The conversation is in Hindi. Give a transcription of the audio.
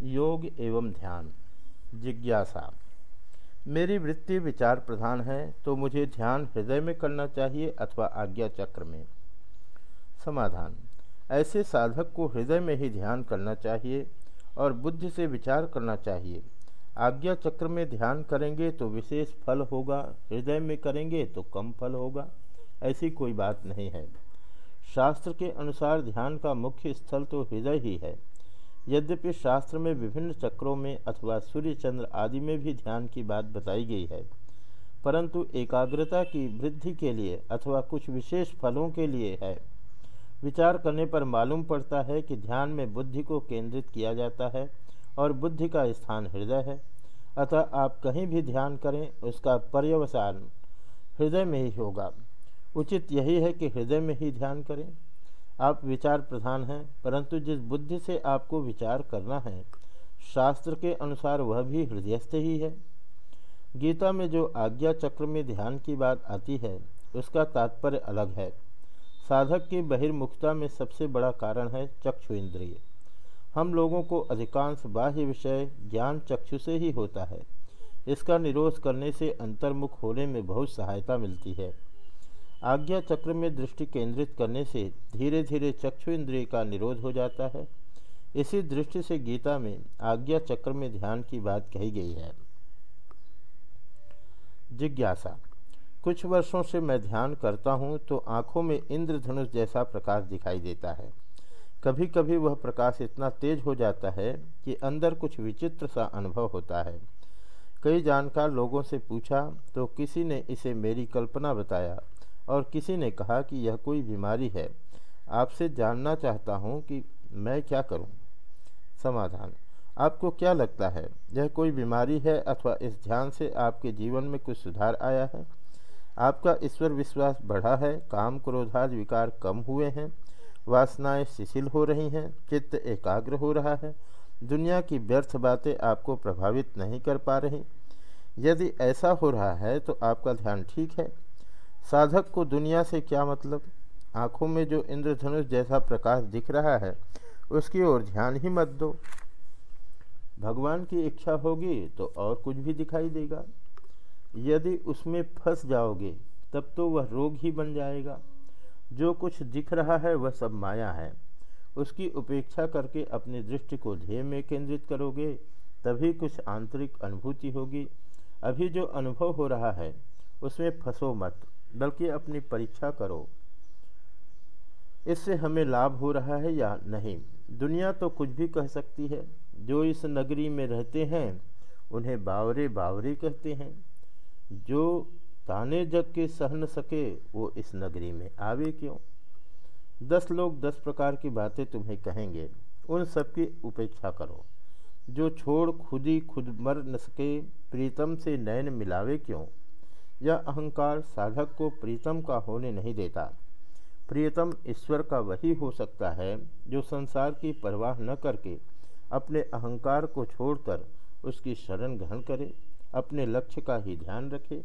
योग एवं ध्यान। जिज्ञासा। मेरी वृत्ति विचार प्रधान है तो मुझे ध्यान हृदय में करना चाहिए अथवा आज्ञा चक्र में। समाधान। ऐसे साधक को हृदय में ही ध्यान करना चाहिए और बुद्धि से विचार करना चाहिए। आज्ञा चक्र में ध्यान करेंगे तो विशेष फल होगा, हृदय में करेंगे तो कम फल होगा, ऐसी कोई बात नहीं है। शास्त्र के अनुसार ध्यान का मुख्य स्थल तो हृदय ही है। यद्यपि शास्त्र में विभिन्न चक्रों में अथवा सूर्य, चंद्र आदि में भी ध्यान की बात बताई गई है, परंतु एकाग्रता की वृद्धि के लिए अथवा कुछ विशेष फलों के लिए है। विचार करने पर मालूम पड़ता है कि ध्यान में बुद्धि को केंद्रित किया जाता है और बुद्धि का स्थान हृदय है। अतः आप कहीं भी ध्यान करें, उसका पर्यवसान हृदय में ही होगा। उचित यही है कि हृदय में ही ध्यान करें। आप विचार प्रधान हैं, परंतु जिस बुद्धि से आपको विचार करना है, शास्त्र के अनुसार वह भी हृदयस्थ ही है। गीता में जो आज्ञा चक्र में ध्यान की बात आती है, उसका तात्पर्य अलग है। साधक की बहिर्मुखता में सबसे बड़ा कारण है चक्षु इंद्रिय। हम लोगों को अधिकांश बाह्य विषय ज्ञान चक्षु से ही होता है। इसका निरोध करने से अंतर्मुख होने में बहुत सहायता मिलती है। आज्ञा चक्र में दृष्टि केंद्रित करने से धीरे धीरे चक्षु इंद्रिय का निरोध हो जाता है। इसी दृष्टि से गीता में आज्ञा चक्र में ध्यान की बात कही गई है। जिज्ञासा। कुछ वर्षों से मैं ध्यान करता हूँ तो आँखों में इंद्रधनुष जैसा प्रकाश दिखाई देता है। कभी कभी वह प्रकाश इतना तेज हो जाता है कि अंदर कुछ विचित्र सा अनुभव होता है। कई जानकार लोगों से पूछा तो किसी ने इसे मेरी कल्पना बताया? और किसी ने कहा कि यह कोई बीमारी है। आपसे जानना चाहता हूँ कि मैं क्या करूँ। समाधान। आपको क्या लगता है, यह कोई बीमारी है अथवा इस ध्यान से आपके जीवन में कुछ सुधार आया है? आपका ईश्वर विश्वास बढ़ा है, काम क्रोधाद विकार कम हुए हैं, वासनाएँ शिथिल हो रही हैं, चित्त एकाग्र हो रहा है, दुनिया की व्यर्थ बातें आपको प्रभावित नहीं कर पा रही। यदि ऐसा हो रहा है तो आपका ध्यान ठीक है साधक को दुनिया से क्या मतलब? आँखों में जो इंद्रधनुष जैसा प्रकाश दिख रहा है, उसकी ओर ध्यान ही मत दो। भगवान की इच्छा होगी तो और कुछ भी दिखाई देगा। यदि उसमें फंस जाओगे, तब तो वह रोग ही बन जाएगा। जो कुछ दिख रहा है, वह सब माया है। उसकी उपेक्षा करके अपनी दृष्टि को ध्येय में केंद्रित करोगे, तभी कुछ आंतरिक अनुभूति होगी। अभी जो अनुभव हो रहा है, उसमें फंसो मत। बल्कि अपनी परीक्षा करो। इससे हमें लाभ हो रहा है या नहीं? दुनिया तो कुछ भी कह सकती है। जो इस नगरी में रहते हैं, उन्हें बावरे बावरे कहते हैं। जो ताने जग के सह न सके, वो इस नगरी में आवे क्यों? दस लोग दस प्रकार की बातें तुम्हें कहेंगे। उन सब की उपेक्षा करो। जो छोड़ खुद ही खुद मर न सके, प्रीतम से नयन मिलावे क्यों? यह अहंकार साधक को प्रीतम का होने नहीं देता। प्रियतम ईश्वर का वही हो सकता है जो संसार की परवाह न करके अपने अहंकार को छोड़कर उसकी शरण ग्रहण करे, अपने लक्ष्य का ही ध्यान रखे